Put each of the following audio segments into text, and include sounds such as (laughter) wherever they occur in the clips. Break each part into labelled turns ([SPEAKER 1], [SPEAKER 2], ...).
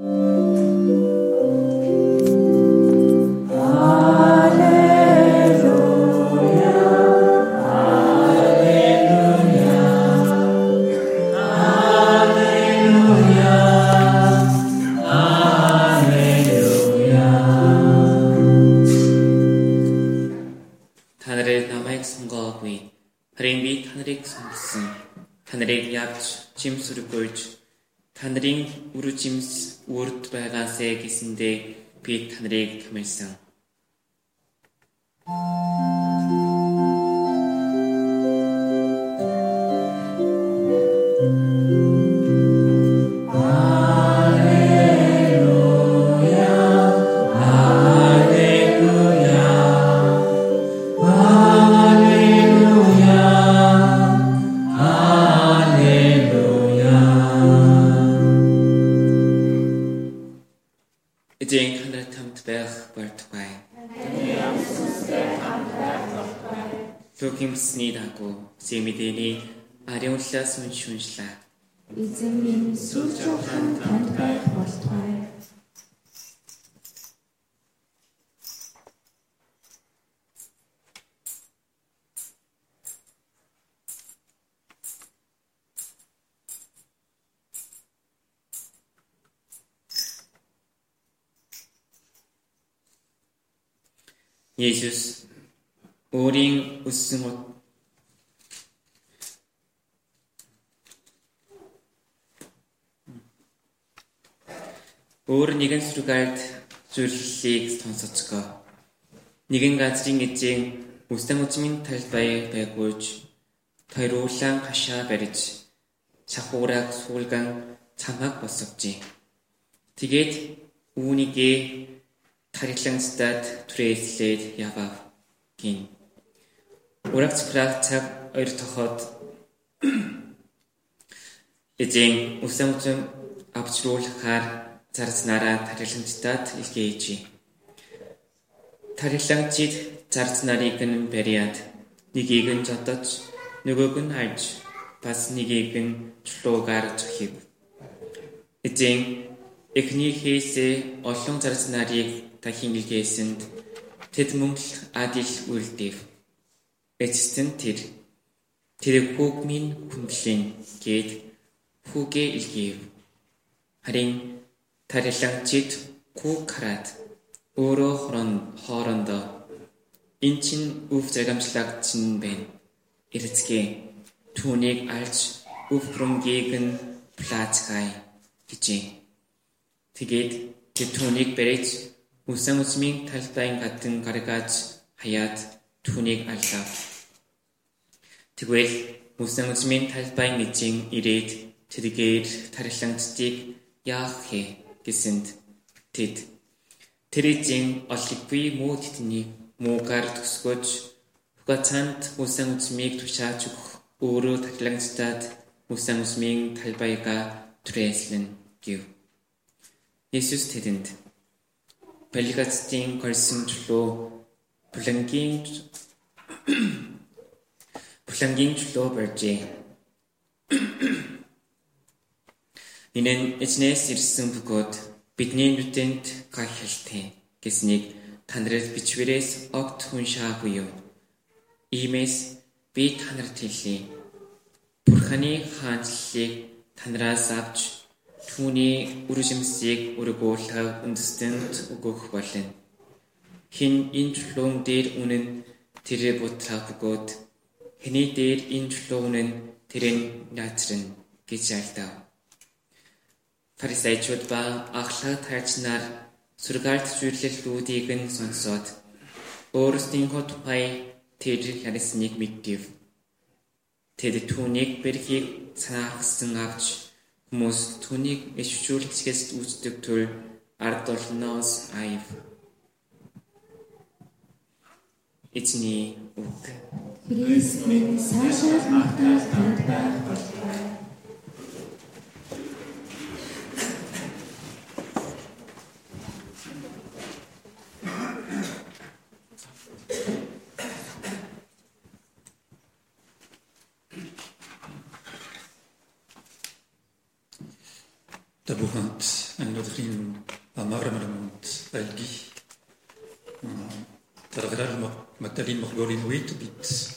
[SPEAKER 1] Música 빛 하늘의 그 말씀. 있으니라고 세미되니 아려울라스 운슌실라 이제는
[SPEAKER 2] 수족한 단발 벗어요
[SPEAKER 1] 예수스 우린 웃음 옷 өөр нэгэн сүргэлд зүйлсийг сонсоцгоо. Нэгэн газрын эзэн үстэн үчмийн талбай байгуулж тойруулан хашаа барьж чахуураг суулган цамаг босгожээ. Тэгээд үүнийгээ тариланцдад түрээслээд явав гин. Урагц праг цаг хоёр тоход (coughs) эзэн үстэн үчм авчруулахаар зарцнараа тариланцдад илгээжээ. Тариланцид зарц нарыг нь бариад нэгийг нь зодож нөгөөг нь алж бас нэгийг нь чулуугаар зохив. Эзэн эхнийхээсээ олон зарц нарыг дахин илгээсэнд тэд мөн л адил үлдэв. Эцэст нь тэр тэр хүүг минь хүндлэн гээд хүүгээ илгээв. Харин тариланчид хүүг хараад өөрөө хоорондоо эн чин өв загамжлагч нь байна. Эрцгээ түүнийг алж өв хрумгийг нь плацгай гэжээ. Тэгээд тэр түүнийг барьж үсэн үсмийн талбайн гадан гаргаж хаяад түүнийг аллав. Тэгвэл үсэн үсмийн талбайн эзэн ирээд тэргээр тариланцдыг яах хэ гэсэнд тэд Терезийн олиггүй муу тэдний муугаар төсгөөж хугацаанд мөсөн үзмийг тушааж өгөх өөрөө татлагцтаад мөсөн үзмийн талбайга түрээслэн гэв. Есүс тэдэнд Пелигацтын корьсон чулуу Плангийн Плангийн чулуу барьжээ. Нинэн эзнээс ирсэн бөгөөд бидний нүдэнд гайхалтай гэснийг танарт бичвэрээс огт уншаагүй юу? Иймээс би танарт хэлье. Бурханы хаанчлалыг танараас авч түүний үржимсийг өргөөлөх үндэстэнд өгөх болно. Хин энэ чулуун дээр үнэн тэрэ бутраа бөгөөд хэний дээр энэ чулуун нь тэрэн наацрын гэж альдав. Фарисеучуд ба ахлах тайч нар сургаалт зүйлэлтүүдийг нь сонсоод өөрсдийнхөө тухай тэр ярисныг мэддэв. Тэд түүнийг бэрхийг санаагсан авч хүмүүс түүнийг ишвчүүлчихээс үздэг тул ард олноос аяв. Эцний үг.
[SPEAKER 2] Христийн магтаал танд байх
[SPEAKER 3] Morgolin wit bit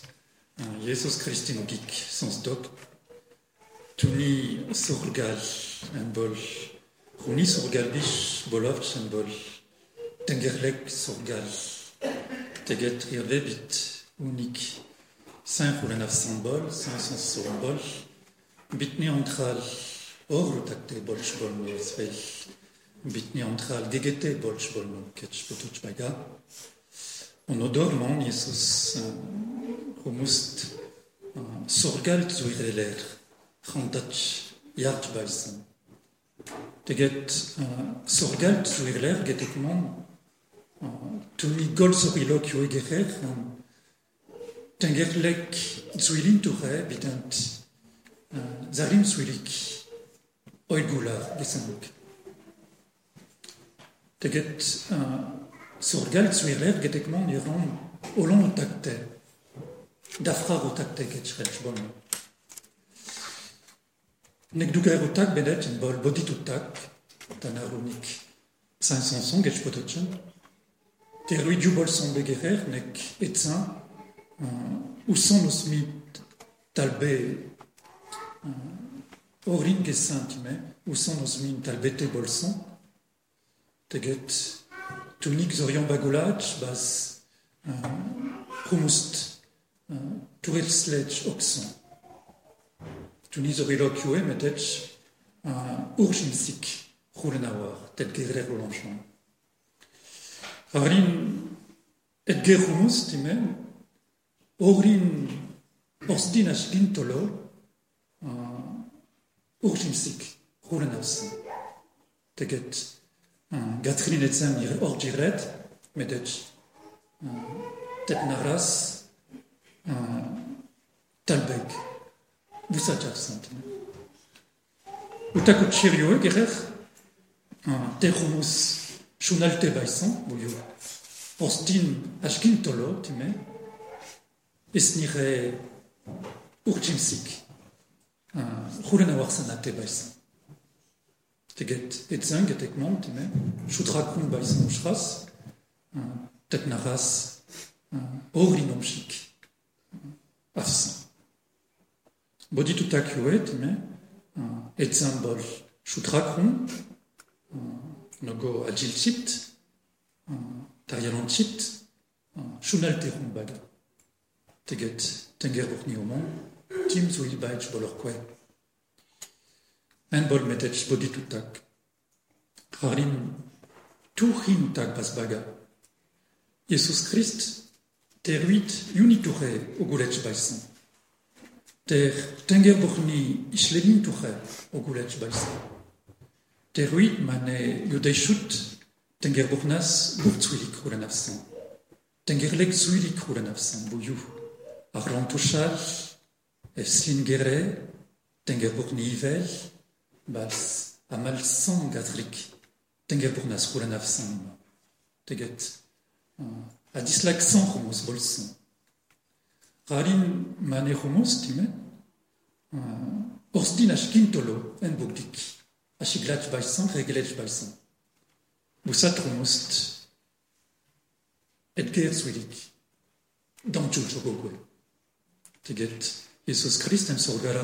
[SPEAKER 3] Jesus Christin gik sans dog. Tuni surgal an bol. Runi surgal bish bolovch an bol. Tengerlek surgal. Teget irve bit unik. Saint pour la bol, saint sans sur bol. Bitni antral. Or takte bolch bol no. Bitni antral gegete bolch bol no ketch potuch baga. On odorman Jesus rumust sorgalt zuireler. Randach yart balsan. Teget sorgalt zuireler getekman tuni gol sorilok yo egerer tengerlek zuilin ture bitant zarim zuilik oigula gesanuk. Teget sorgal zuirer getekman iran olon takte dafrar o takte getchrech bon. Nek dugar o tak bedet in bol bodit o tak tanaronik 500 son getch pototchen. Te rui du bol begerer nek osmi talbe osmi talbe te bol son teget tunik zorion bagolach bas uh, rumust uh, turel sledge oxon. Tuni zorilok yue metech uh, urgimsik roulenawar tel gerer o lanchon Arin et gerumus timen orin osdin as gintolo urgimsik roulenawsen teget Gatrin ez zen hor jirret, medet euh, tepnarraz, euh, talbek, busatxak zenten. Utakot xerioek errek, euh, terrumuz xunalte baizan, boio, postin askin tolo, time, ez nire urtsimzik, juren awarzen ate baizan. Teget etzang etekman, time. Shutrakun baisan ushras. Tet naras orinomshik. Afsan. Boditutak yoe, time. Etzang bol. Shutrakun. nogo agil chit, tarialan chit, shunal terun baga. Teget tenger burni omon, tim zo il baich kwe. En bol metech bodi tutak. Rarin tuhin tak bas baga. Jesus Christ teruit uniture ogulech baisan. Ter tenger burni ishlenin tuche ogulech baisan. Teruit mane efslin gere, tenger burni ivel, bas amal san gatrik, tenger burnas rulen afsan. Teget, a dislak san rumus bolsan. Ralin mane rumus time, orsdin ashkintolo en bugdik. Ashiglat baisan, regelet baisan. Busat rumust. Edger swilik. Dan tchul gogwe. Teget, Jesus Christ en sorgara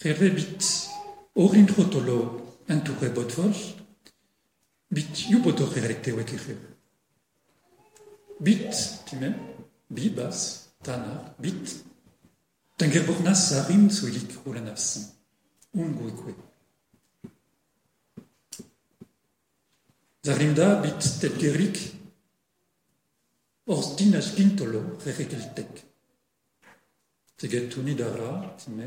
[SPEAKER 3] rere bit orin trotolo entouré botvol, bit yuboto erecte wekere. Bit, time, bibas, tana, bit, tengerbornas sarim suilik rulanafsan, unguikwe. Zarimda bit telgerik, ors dinas gintolo rerekeltek. Teget tuni dara, time,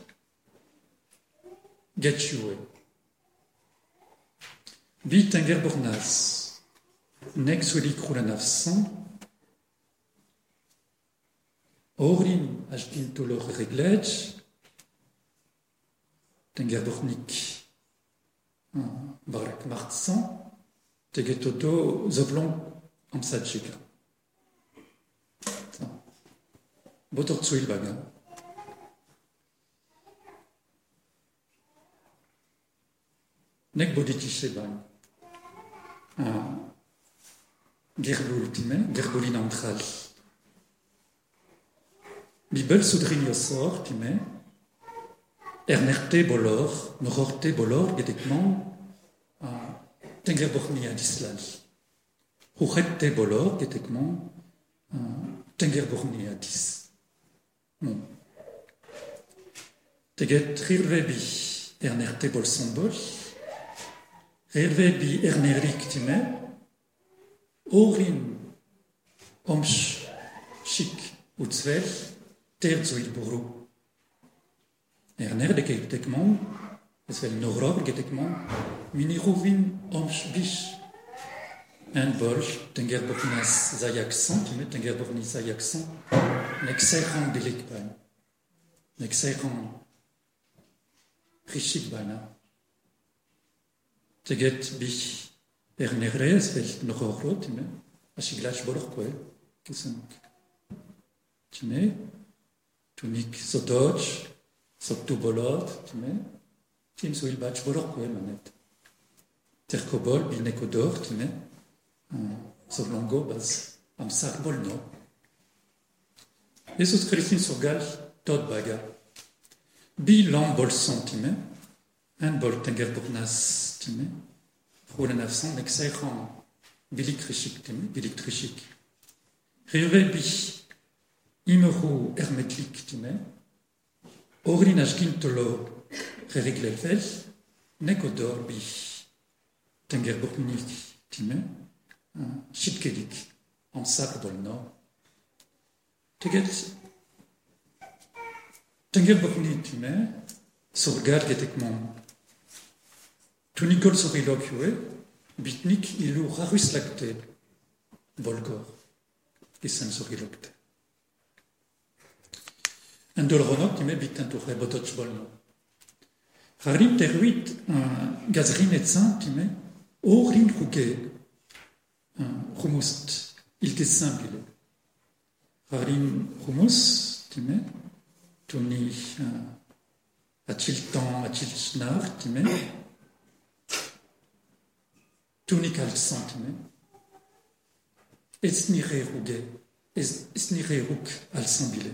[SPEAKER 3] getch yue. Bit tenger bornas, nek suelik rulanafsan, orin ashkin tolor reglej, tenger bornik barak martsan, tegetoto zoblon amsatchika. Botor tsuil Nek boditiche bang. Gerbul time, gerbulin antral. Bibel sudrinosor time, ernerte bolor, nororte bolor, getekman, tengerborni adislal. Huchette bolor, getekman, tengerborni adis. Bon. Teget rirvebi ernerte bolson bol, rirvebi ernerik time, orin omsh shik utzvel ter zuil buru. Erner de ketekman, esvel noror getekman, mini ruvin omsh bish. En bolj, tenger bornas zayaksan, tu met tenger borni zayaksan, nek serran delik ban. Nek serran rishik. Teget bich Ernere vel nororo time asiglach bolor kwe kesank. Time tunik sotoch sottu bolot time tim suil bach bolor kwe manet. Terkobol bilnekodor time solongo bas am sak bolno. Jesus Christin sorgal tot baga. Bi lam bol un bol tenger bornas time Roland Afsan, l'exerant bilik rishik teme, bilik trishik. Rire bi imeru hermetlik teme, orin ashkin tolo rereglelvel, nekodor bi tenger bornik time, shitkelik, en sak bolno. Teget tenger bornik time, sorgar getekmon Tunikol sorilok yue, bitnik ilu rarus lacte, bolgor, isen sorilokte. En dolronok, time bitan toure botoch bolno. Rarim teruit gazrin etzan, time, orin ruge, rumust, il dessin bile. Rarim rumus, time, tuni atiltan, atilchnar, time, tunikal sentime. Es nire ruge, es nire ruk al sambile.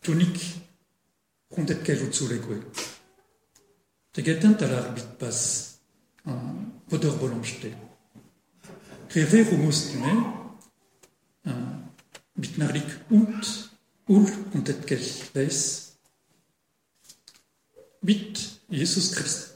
[SPEAKER 3] Tunik rundet kel utzulegue. Tegetan talar bit pas podor bolonchte. Reve rumus time, bit narlik ut, ul rundet kel. Bit Jesus Christ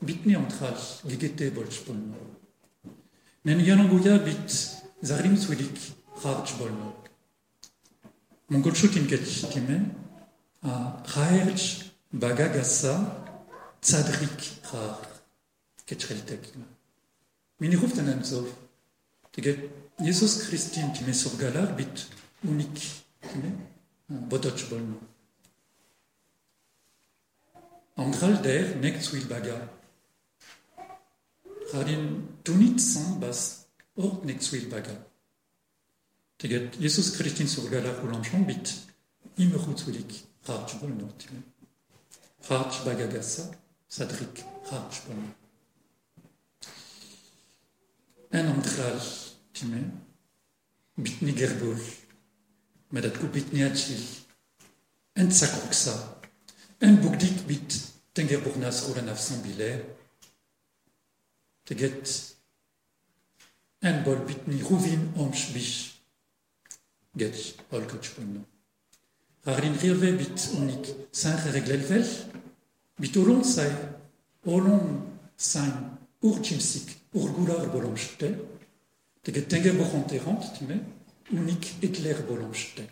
[SPEAKER 3] бидний онцгой гэгэтэй болж болно. Нэн ярангуя бит зарим зүйлийг хавж болно. Монголчуудын гэж хэмээн а хайрч багагаса цадрик хаа гэж хэлдэг юм. Миний хувьд энэ зөв тэгээд Иесус Христийн тэмсургалаар бит уник хэмээн бодож болно. Анхал дээр нэг зүйл багаа Radin bas or nek zuil baga. Teget Jesus Christin sur gala roulanchon bit imerut zuilik rarch bol not. Rarch bagagasa sadrik rarch bol. En angral time bit ni gerbol. Medat ku bit ni achil. En sakoksa. En bugdik bit tenger burnas rolan sambiler. Teget en bol bit ni rouvin omch bich. Get ol coach punno. Rarin rirve bit unik saint reglelvel. Bit olon sai, olon sain ur jimsik, ur gular bolonchte. Teget tenger boronterant, time, unik ekler bolonchte.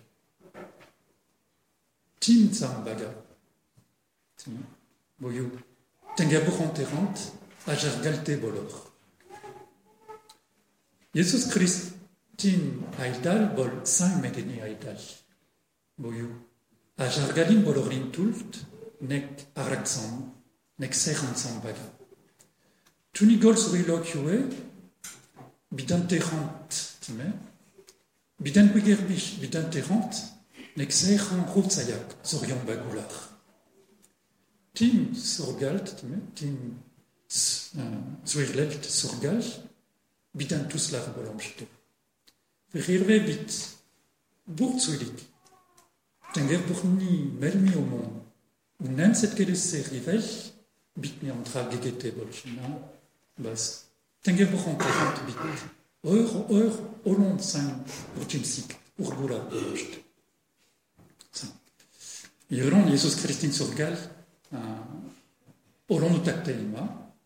[SPEAKER 3] Tim zan baga. Boyou, tenga boronterant, a jargalte bolor. Jesus Christ tin aidal bol saint medeni aidal. Boyou, a jargalin bolorin tult, nek araxan, nek serransan baga. Tuni gol surilok yue, bidanterant, time, bidan kwigerbich, bidanterant, nek serran rotsayak, zorion bagular. Tim euh, zuirlelt surgal, bidan hein, tuslav bolomjto. Rirve bit, burtsulik, tenger burni melmi omon, unan set kelese rivel, bit mi antra gegete bolchina, bas, tenger burhan parent bit, eur, eur, olon sain, urjimsik, urgula bolomjto. Ivron, Jesus Christin surgal, olon euh, utakteima,